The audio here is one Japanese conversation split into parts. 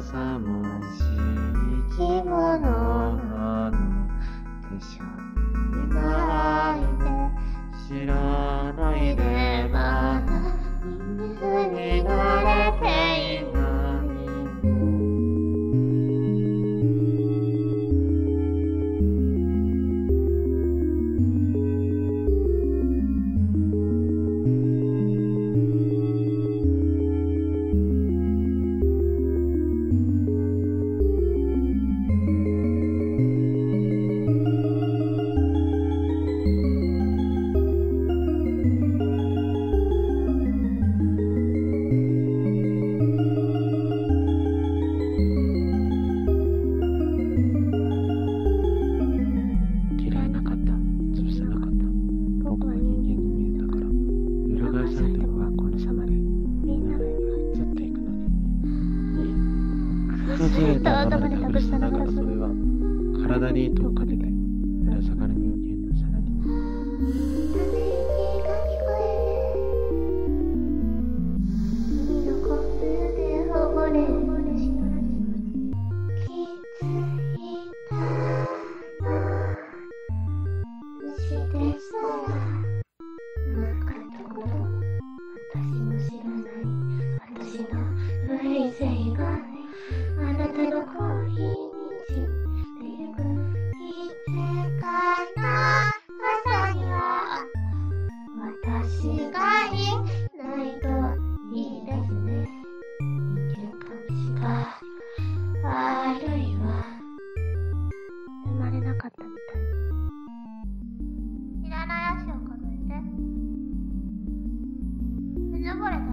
んな寒し生き物のでしょいなに崩れた頭で隠したながらそれは体に糸をかけてぶら下がる人間のさらに海のコップでほぼれる気づいたのしてさなかったこと私の知らない私の類性があなたの恋に散ってゆくいつかの朝には私がいないといいですね人間監視があるいは生まれなかったみたいいらない足を数えてうぬぼれた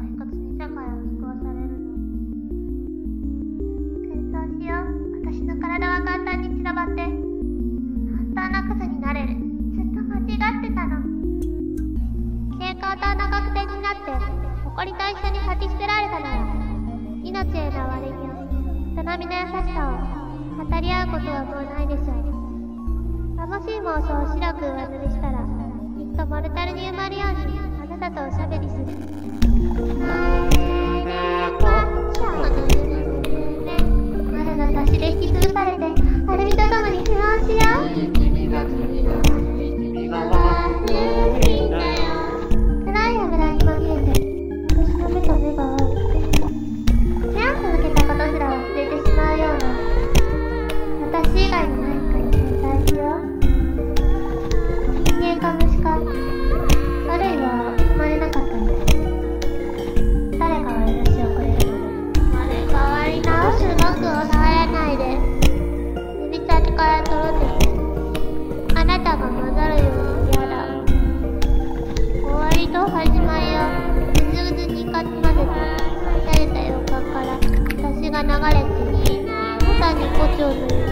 って。簡単なクズになれる。ずっと間違ってたの。蛍光灯の黒点になって埃と一緒に吐き捨てられたなら命への割にを人並みの優しさを語り合うことはもうないでしょう楽しい妄想を白く上塗りしたらきっとモルタルに埋まるようにあなたとおしゃべりする。が流れて、まさに胡蝶のように